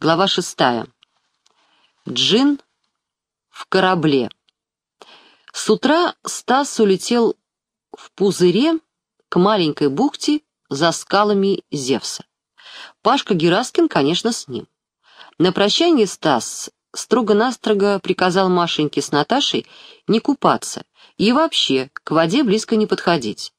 Глава шестая. Джин в корабле. С утра Стас улетел в пузыре к маленькой бухте за скалами Зевса. Пашка Гераскин, конечно, с ним. На прощание Стас строго-настрого приказал Машеньке с Наташей не купаться и вообще к воде близко не подходить.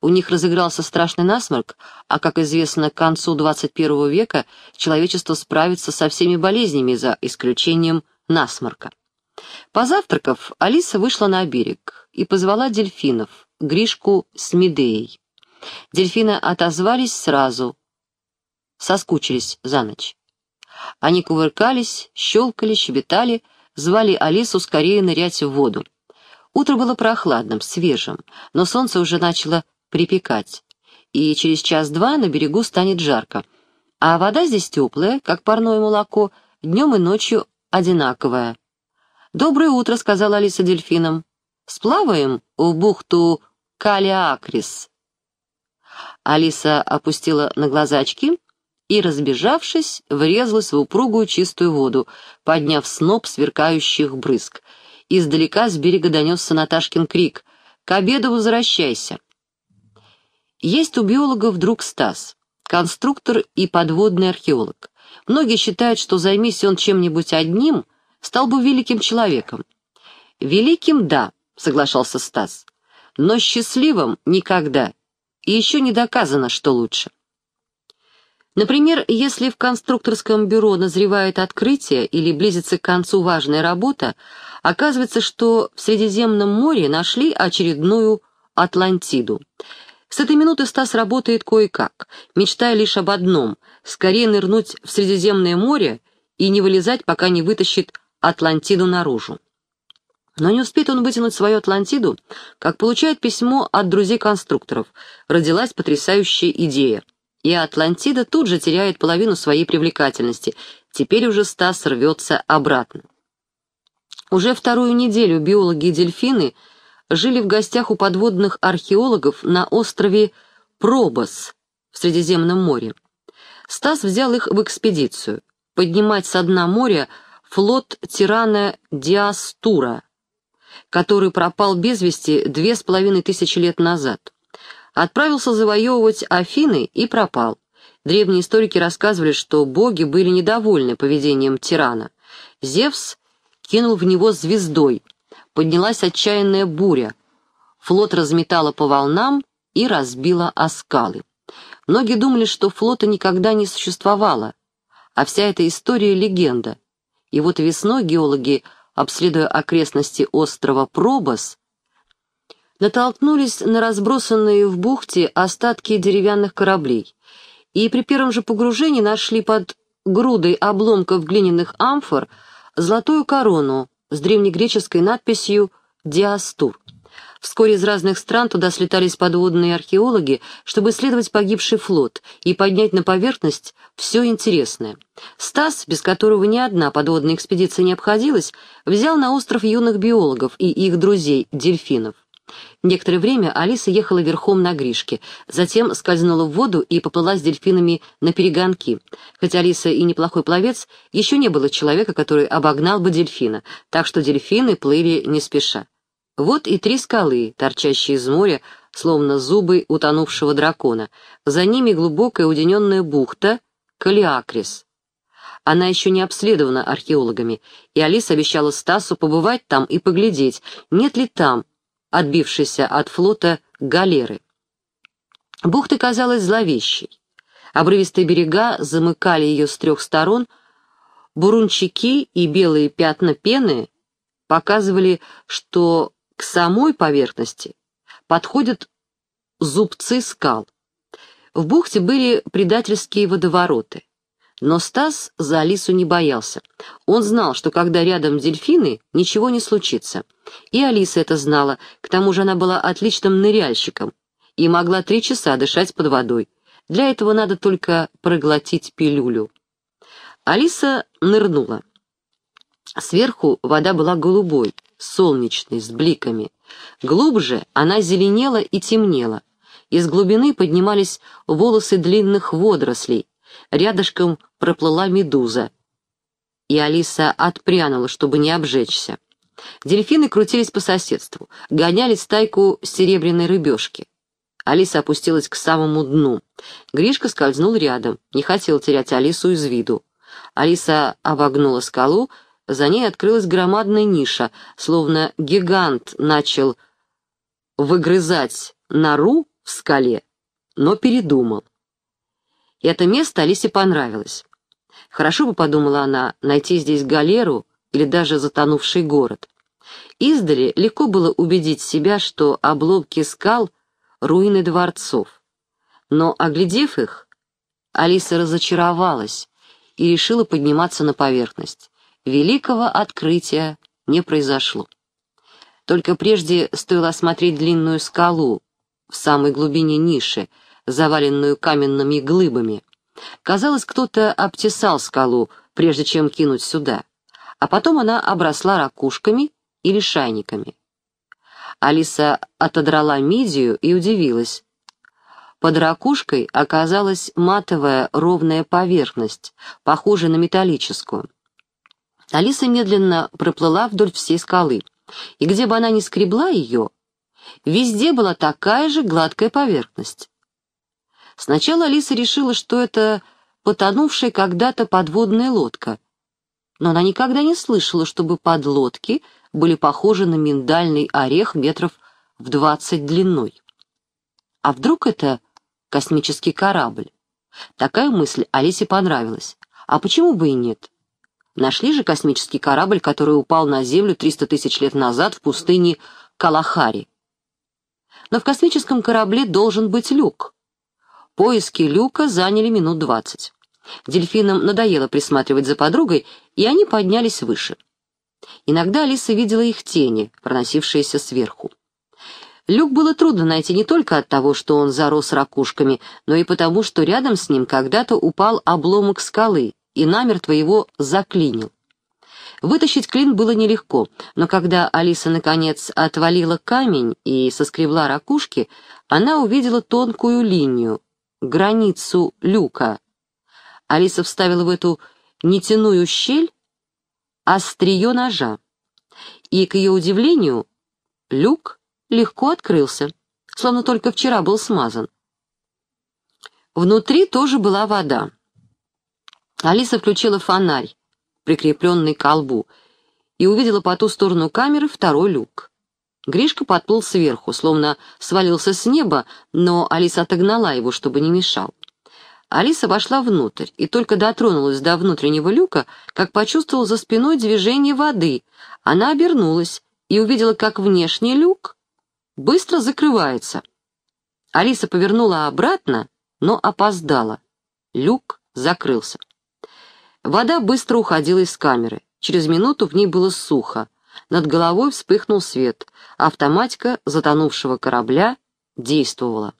У них разыгрался страшный насморк, а, как известно, к концу 21 века человечество справится со всеми болезнями за исключением насморка. Позавтракав, Алиса вышла на берег и позвала дельфинов, Гришку с Медеей. Дельфины отозвались сразу, соскучились за ночь. Они кувыркались, щелкали, щебетали, звали Алису скорее нырять в воду. Утро было прохладным, свежим, но солнце уже начало припекать, и через час-два на берегу станет жарко. А вода здесь теплая, как парное молоко, днем и ночью одинаковая. «Доброе утро», — сказала Алиса дельфинам. «Сплаваем в бухту Калиакрис». Алиса опустила на глаза очки и, разбежавшись, врезалась в упругую чистую воду, подняв сноп сверкающих брызг. Издалека с берега донесся Наташкин крик «К обеду возвращайся!» Есть у биологов друг Стас, конструктор и подводный археолог. Многие считают, что займись он чем-нибудь одним, стал бы великим человеком. «Великим — да», — соглашался Стас, — «но счастливым — никогда, и еще не доказано, что лучше». Например, если в конструкторском бюро назревает открытие или близится к концу важная работа, оказывается, что в Средиземном море нашли очередную Атлантиду. С этой минуты Стас работает кое-как, мечтая лишь об одном — скорее нырнуть в Средиземное море и не вылезать, пока не вытащит Атлантиду наружу. Но не успеет он вытянуть свою Атлантиду, как получает письмо от друзей-конструкторов. Родилась потрясающая идея. И Атлантида тут же теряет половину своей привлекательности. Теперь уже Стас рвется обратно. Уже вторую неделю биологи и дельфины — жили в гостях у подводных археологов на острове Пробос в Средиземном море. Стас взял их в экспедицию поднимать со дна моря флот тирана Диастура, который пропал без вести две с половиной тысячи лет назад. Отправился завоевывать Афины и пропал. Древние историки рассказывали, что боги были недовольны поведением тирана. Зевс кинул в него звездой — поднялась отчаянная буря. Флот разметала по волнам и разбила о скалы. Многие думали, что флота никогда не существовало, а вся эта история — легенда. И вот весной геологи, обследуя окрестности острова Пробос, натолкнулись на разбросанные в бухте остатки деревянных кораблей, и при первом же погружении нашли под грудой обломков глиняных амфор золотую корону, с древнегреческой надписью «Диастур». Вскоре из разных стран туда слетались подводные археологи, чтобы исследовать погибший флот и поднять на поверхность все интересное. Стас, без которого ни одна подводная экспедиция не обходилась, взял на остров юных биологов и их друзей, дельфинов. Некоторое время Алиса ехала верхом на Гришке, затем скользнула в воду и поплыла с дельфинами на перегонки. Хотя Алиса и неплохой пловец, еще не было человека, который обогнал бы дельфина, так что дельфины плыли не спеша. Вот и три скалы, торчащие из моря, словно зубы утонувшего дракона. За ними глубокая уединенная бухта Калиакрис. Она еще не обследована археологами, и Алиса обещала Стасу побывать там и поглядеть, нет ли там отбившейся от флота галеры. Бухта казалась зловещей. Обрывистые берега замыкали ее с трех сторон, бурунчики и белые пятна пены показывали, что к самой поверхности подходят зубцы скал. В бухте были предательские водовороты. Но Стас за Алису не боялся. Он знал, что когда рядом дельфины, ничего не случится. И Алиса это знала, к тому же она была отличным ныряльщиком и могла три часа дышать под водой. Для этого надо только проглотить пилюлю. Алиса нырнула. Сверху вода была голубой, солнечной, с бликами. Глубже она зеленела и темнела. Из глубины поднимались волосы длинных водорослей, рядышком проплыла медуза, и Алиса отпрянула, чтобы не обжечься. Дельфины крутились по соседству, гоняли стайку серебряной рыбешки. Алиса опустилась к самому дну. Гришка скользнул рядом, не хотел терять Алису из виду. Алиса обогнула скалу, за ней открылась громадная ниша, словно гигант начал выгрызать нору в скале, но передумал. Это место Алисе понравилось. Хорошо бы, подумала она, найти здесь галеру или даже затонувший город. Издали легко было убедить себя, что обломки скал — руины дворцов. Но, оглядев их, Алиса разочаровалась и решила подниматься на поверхность. Великого открытия не произошло. Только прежде стоило осмотреть длинную скалу в самой глубине ниши, заваленную каменными глыбами. Казалось, кто-то обтесал скалу, прежде чем кинуть сюда, а потом она обросла ракушками или шайниками. Алиса отодрала мидию и удивилась. Под ракушкой оказалась матовая ровная поверхность, похожая на металлическую. Алиса медленно проплыла вдоль всей скалы, и где бы она ни скребла ее, везде была такая же гладкая поверхность. Сначала Алиса решила, что это потонувшая когда-то подводная лодка, но она никогда не слышала, чтобы подлодки были похожи на миндальный орех метров в двадцать длиной. А вдруг это космический корабль? Такая мысль Алисе понравилась. А почему бы и нет? Нашли же космический корабль, который упал на Землю 300 тысяч лет назад в пустыне Калахари. Но в космическом корабле должен быть люк. Поиски люка заняли минут двадцать. Дельфинам надоело присматривать за подругой, и они поднялись выше. Иногда Алиса видела их тени, проносившиеся сверху. Люк было трудно найти не только от того, что он зарос ракушками, но и потому, что рядом с ним когда-то упал обломок скалы и намертво его заклинил. Вытащить клин было нелегко, но когда Алиса, наконец, отвалила камень и соскребла ракушки, она увидела тонкую линию, границу люка. Алиса вставила в эту нетяную щель острие ножа, и, к ее удивлению, люк легко открылся, словно только вчера был смазан. Внутри тоже была вода. Алиса включила фонарь, прикрепленный к колбу, и увидела по ту сторону камеры второй люк. Гришка подплыл сверху, словно свалился с неба, но Алиса отогнала его, чтобы не мешал. Алиса вошла внутрь и только дотронулась до внутреннего люка, как почувствовала за спиной движение воды. Она обернулась и увидела, как внешний люк быстро закрывается. Алиса повернула обратно, но опоздала. Люк закрылся. Вода быстро уходила из камеры. Через минуту в ней было сухо. Над головой вспыхнул свет. Автоматика затонувшего корабля действовала.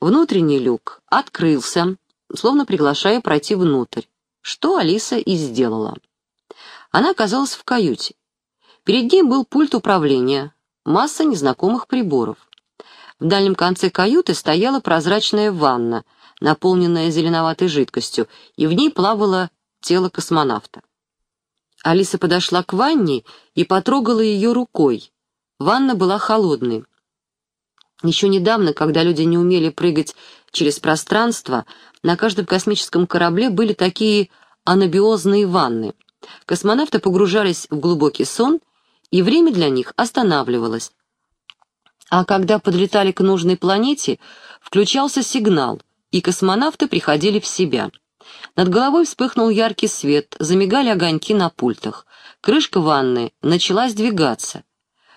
Внутренний люк открылся, словно приглашая пройти внутрь, что Алиса и сделала. Она оказалась в каюте. Перед ней был пульт управления, масса незнакомых приборов. В дальнем конце каюты стояла прозрачная ванна, наполненная зеленоватой жидкостью, и в ней плавало тело космонавта. Алиса подошла к ванне и потрогала ее рукой. Ванна была холодной. Еще недавно, когда люди не умели прыгать через пространство, на каждом космическом корабле были такие анабиозные ванны. Космонавты погружались в глубокий сон, и время для них останавливалось. А когда подлетали к нужной планете, включался сигнал, и космонавты приходили в себя — над головой вспыхнул яркий свет, замигали огоньки на пультах. Крышка ванны начала сдвигаться.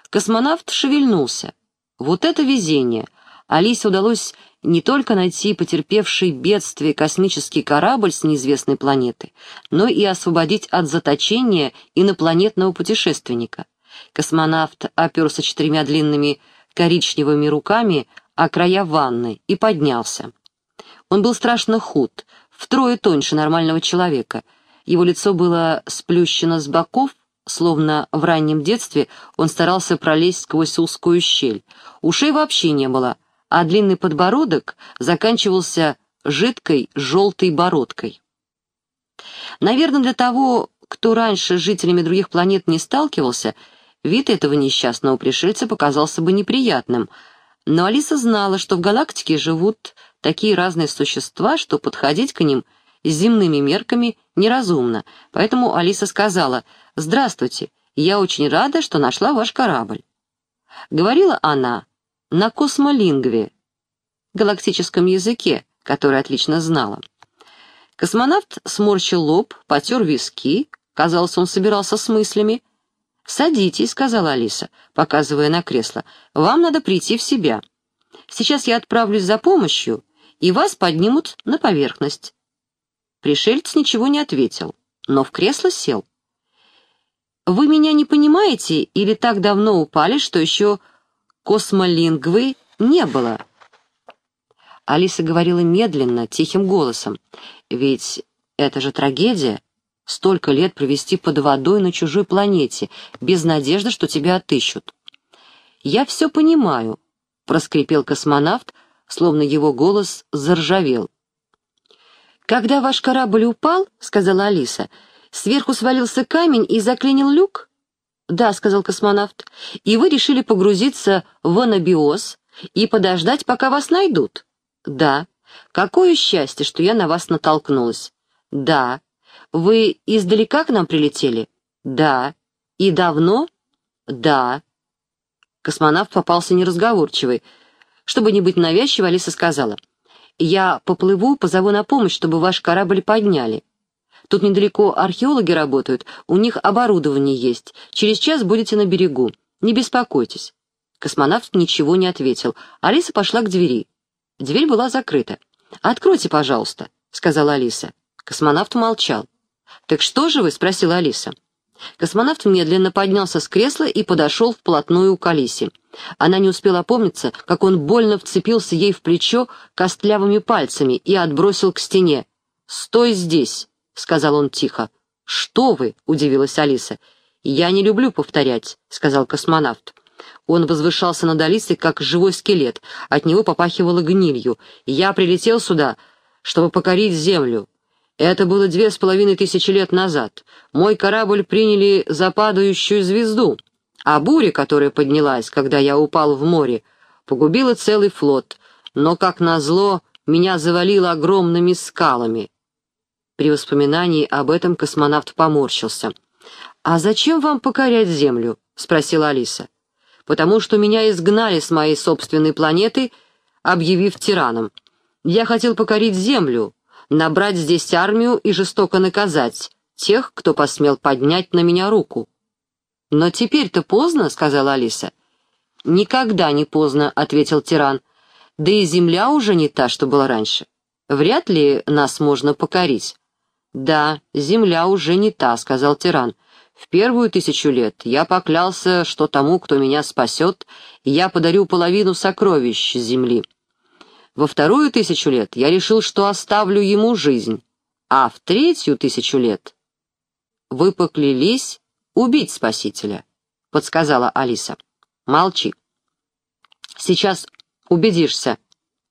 Космонавт шевельнулся. Вот это везение! Алисе удалось не только найти потерпевший бедствие космический корабль с неизвестной планеты, но и освободить от заточения инопланетного путешественника. Космонавт оперся четырьмя длинными коричневыми руками о края ванны и поднялся. Он был страшно худ, втрое тоньше нормального человека. Его лицо было сплющено с боков, словно в раннем детстве он старался пролезть сквозь узкую щель. Ушей вообще не было, а длинный подбородок заканчивался жидкой желтой бородкой. Наверное, для того, кто раньше с жителями других планет не сталкивался, вид этого несчастного пришельца показался бы неприятным, но Алиса знала, что в галактике живут такие разные существа, что подходить к ним земными мерками неразумно, поэтому Алиса сказала «Здравствуйте, я очень рада, что нашла ваш корабль». Говорила она на космолингве, галактическом языке, который отлично знала. Космонавт сморщил лоб, потер виски, казалось, он собирался с мыслями. «Садитесь», — сказала Алиса, показывая на кресло, — «вам надо прийти в себя. Сейчас я отправлюсь за помощью, и вас поднимут на поверхность». Пришелец ничего не ответил, но в кресло сел. «Вы меня не понимаете или так давно упали, что еще космолингвы не было?» Алиса говорила медленно, тихим голосом. «Ведь это же трагедия. Столько лет провести под водой на чужой планете, без надежды, что тебя отыщут». «Я все понимаю», — проскрипел космонавт, словно его голос заржавел. «Когда ваш корабль упал, — сказала Алиса, — сверху свалился камень и заклинил люк?» «Да», — сказал космонавт, — «и вы решили погрузиться в анабиоз и подождать, пока вас найдут?» «Да». «Какое счастье, что я на вас натолкнулась». «Да». «Вы издалека к нам прилетели?» «Да». «И давно?» «Да». Космонавт попался неразговорчивый. Чтобы не быть навязчивой, Алиса сказала, «Я поплыву, позову на помощь, чтобы ваш корабль подняли. Тут недалеко археологи работают, у них оборудование есть. Через час будете на берегу. Не беспокойтесь». Космонавт ничего не ответил. Алиса пошла к двери. Дверь была закрыта. «Откройте, пожалуйста», — сказала Алиса. Космонавт молчал. «Так что же вы?» — спросила Алиса. Космонавт медленно поднялся с кресла и подошел вплотную к Алисе. Она не успела опомниться, как он больно вцепился ей в плечо костлявыми пальцами и отбросил к стене. «Стой здесь», — сказал он тихо. «Что вы?» — удивилась Алиса. «Я не люблю повторять», — сказал космонавт. Он возвышался над Алисой, как живой скелет, от него попахивало гнилью. «Я прилетел сюда, чтобы покорить землю. Это было две с половиной тысячи лет назад. Мой корабль приняли за падающую звезду, а буря, которая поднялась, когда я упал в море, погубила целый флот, но, как назло, меня завалило огромными скалами». При воспоминании об этом космонавт поморщился. «А зачем вам покорять Землю?» — спросила Алиса потому что меня изгнали с моей собственной планеты, объявив тираном. Я хотел покорить Землю, набрать здесь армию и жестоко наказать тех, кто посмел поднять на меня руку. «Но теперь-то поздно», — сказала Алиса. «Никогда не поздно», — ответил тиран. «Да и земля уже не та, что была раньше. Вряд ли нас можно покорить». «Да, земля уже не та», — сказал тиран. В первую тысячу лет я поклялся, что тому, кто меня спасет, я подарю половину сокровищ земли. Во вторую тысячу лет я решил, что оставлю ему жизнь, а в третью тысячу лет вы поклялись убить спасителя, — подсказала Алиса. Молчи. Сейчас убедишься,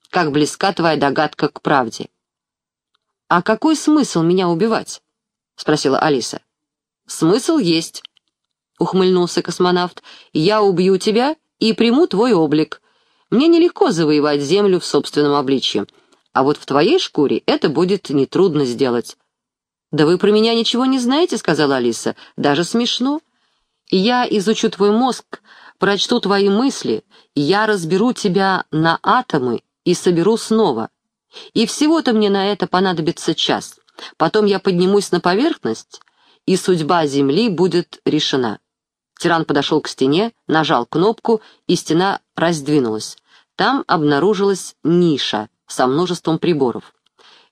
как близка твоя догадка к правде. «А какой смысл меня убивать?» — спросила Алиса. «Смысл есть», — ухмыльнулся космонавт. «Я убью тебя и приму твой облик. Мне нелегко завоевать Землю в собственном обличье, а вот в твоей шкуре это будет нетрудно сделать». «Да вы про меня ничего не знаете», — сказала Алиса. «Даже смешно. Я изучу твой мозг, прочту твои мысли, я разберу тебя на атомы и соберу снова. И всего-то мне на это понадобится час. Потом я поднимусь на поверхность, и судьба Земли будет решена. Тиран подошел к стене, нажал кнопку, и стена раздвинулась. Там обнаружилась ниша со множеством приборов.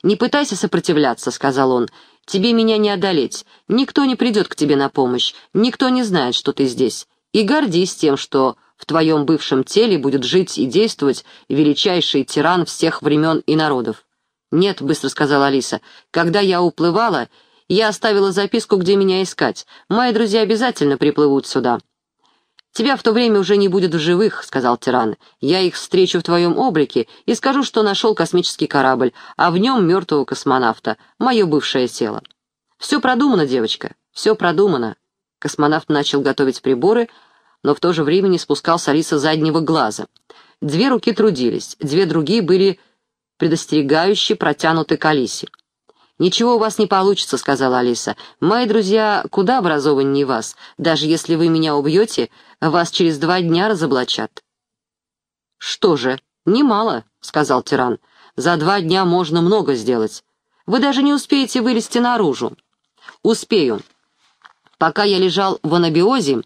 «Не пытайся сопротивляться», — сказал он. «Тебе меня не одолеть. Никто не придет к тебе на помощь. Никто не знает, что ты здесь. И гордись тем, что в твоем бывшем теле будет жить и действовать величайший тиран всех времен и народов». «Нет», — быстро сказала Алиса, — «когда я уплывала, я оставила записку, где меня искать. Мои друзья обязательно приплывут сюда». «Тебя в то время уже не будет в живых», — сказал тиран. «Я их встречу в твоем облике и скажу, что нашел космический корабль, а в нем мертвого космонавта, мое бывшее тело». «Все продумано, девочка, все продумано». Космонавт начал готовить приборы, но в то же время не спускал с Алисы заднего глаза. Две руки трудились, две другие были предостерегающе протянуты к Алисе. «Ничего у вас не получится», — сказала Алиса. «Мои друзья куда образованнее вас. Даже если вы меня убьете, вас через два дня разоблачат». «Что же, немало», — сказал тиран. «За два дня можно много сделать. Вы даже не успеете вылезти наружу». «Успею. Пока я лежал в анабиозе,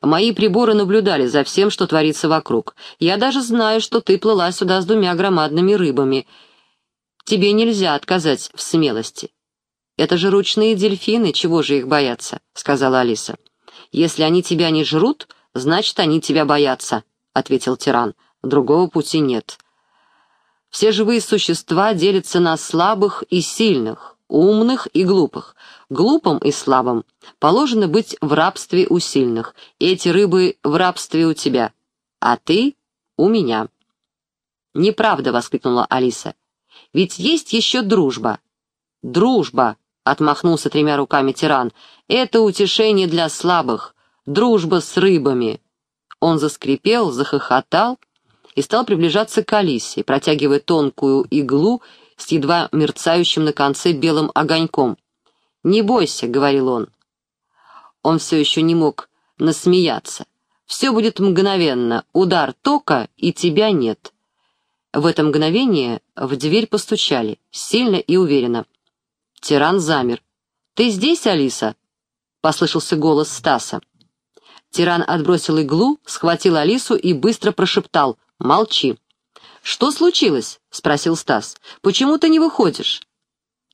мои приборы наблюдали за всем, что творится вокруг. Я даже знаю, что ты плыла сюда с двумя громадными рыбами» Тебе нельзя отказать в смелости. Это же ручные дельфины, чего же их бояться, сказала Алиса. Если они тебя не жрут, значит, они тебя боятся, ответил тиран. Другого пути нет. Все живые существа делятся на слабых и сильных, умных и глупых. Глупым и слабым положено быть в рабстве у сильных. Эти рыбы в рабстве у тебя, а ты у меня. «Неправда!» — воскликнула Алиса. Ведь есть еще дружба». «Дружба», — отмахнулся тремя руками тиран, — «это утешение для слабых, дружба с рыбами». Он заскрипел, захохотал и стал приближаться к Алисе, протягивая тонкую иглу с едва мерцающим на конце белым огоньком. «Не бойся», — говорил он. Он все еще не мог насмеяться. «Все будет мгновенно, удар тока, и тебя нет». В это мгновение в дверь постучали, сильно и уверенно. Тиран замер. «Ты здесь, Алиса?» — послышался голос Стаса. Тиран отбросил иглу, схватил Алису и быстро прошептал «Молчи». «Что случилось?» — спросил Стас. «Почему ты не выходишь?»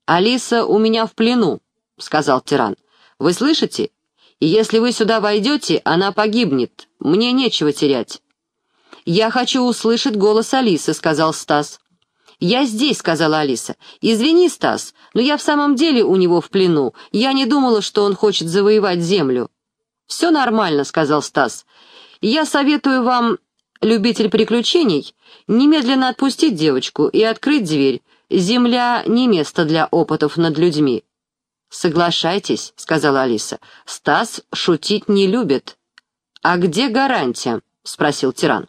«Алиса у меня в плену», — сказал тиран. «Вы слышите? И если вы сюда войдете, она погибнет. Мне нечего терять». «Я хочу услышать голос Алисы», — сказал Стас. «Я здесь», — сказала Алиса. «Извини, Стас, но я в самом деле у него в плену. Я не думала, что он хочет завоевать землю». «Все нормально», — сказал Стас. «Я советую вам, любитель приключений, немедленно отпустить девочку и открыть дверь. Земля — не место для опытов над людьми». «Соглашайтесь», — сказала Алиса. «Стас шутить не любит». «А где гарантия?» — спросил тиран.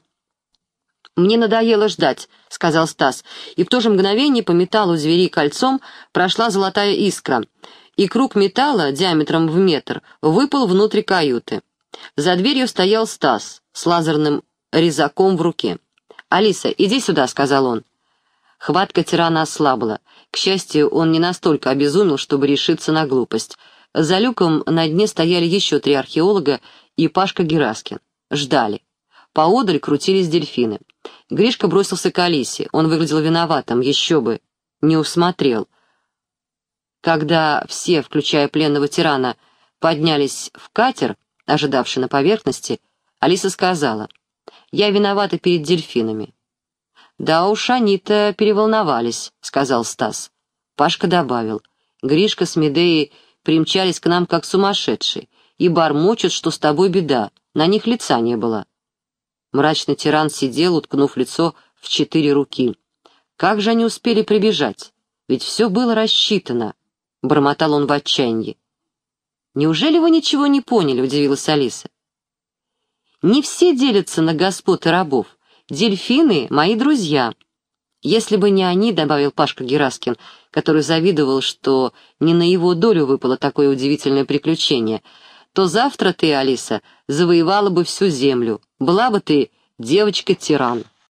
«Мне надоело ждать», — сказал Стас, и в то же мгновение по металлу звери кольцом прошла золотая искра, и круг металла диаметром в метр выпал внутрь каюты. За дверью стоял Стас с лазерным резаком в руке. «Алиса, иди сюда», — сказал он. Хватка тирана ослабла. К счастью, он не настолько обезумел, чтобы решиться на глупость. За люком на дне стояли еще три археолога и Пашка Гераскин. Ждали. Поодаль крутились дельфины. Гришка бросился к Алисе. Он выглядел виноватым, еще бы. Не усмотрел. Когда все, включая пленного тирана, поднялись в катер, ожидавший на поверхности, Алиса сказала, «Я виновата перед дельфинами». «Да уж они-то переволновались», — сказал Стас. Пашка добавил, «Гришка с Медеей примчались к нам как сумасшедшие и бормочут, что с тобой беда, на них лица не было». Мрачный тиран сидел, уткнув лицо в четыре руки. Как же они успели прибежать? Ведь все было рассчитано, — бормотал он в отчаянии. «Неужели вы ничего не поняли?» — удивилась Алиса. «Не все делятся на господ и рабов. Дельфины — мои друзья. Если бы не они, — добавил Пашка Гераскин, который завидовал, что не на его долю выпало такое удивительное приключение, то завтра ты, Алиса, завоевала бы всю землю, была бы ты девочка-тиран.